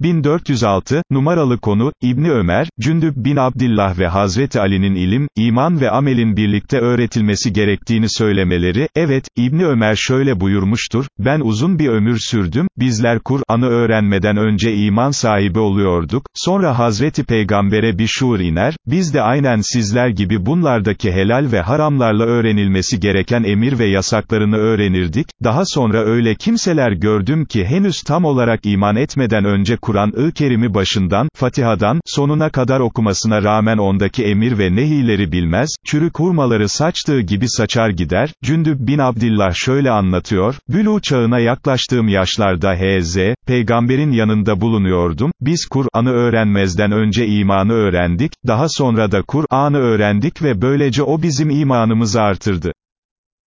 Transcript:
1406, numaralı konu, İbni Ömer, Cündüb bin Abdillah ve Hazreti Ali'nin ilim, iman ve amelin birlikte öğretilmesi gerektiğini söylemeleri, evet, İbni Ömer şöyle buyurmuştur, ben uzun bir ömür sürdüm, bizler Kur'an'ı öğrenmeden önce iman sahibi oluyorduk, sonra Hazreti Peygamber'e bir şuur iner, biz de aynen sizler gibi bunlardaki helal ve haramlarla öğrenilmesi gereken emir ve yasaklarını öğrenirdik, daha sonra öyle kimseler gördüm ki henüz tam olarak iman etmeden önce Kur'an-ı Kerim'i başından, Fatiha'dan, sonuna kadar okumasına rağmen ondaki emir ve nehileri bilmez, çürük hurmaları saçtığı gibi saçar gider, Cündüb bin Abdillah şöyle anlatıyor, Bülü çağına yaklaştığım yaşlarda H.Z., peygamberin yanında bulunuyordum, biz Kur'an'ı öğrenmezden önce imanı öğrendik, daha sonra da Kur'an'ı öğrendik ve böylece o bizim imanımızı artırdı.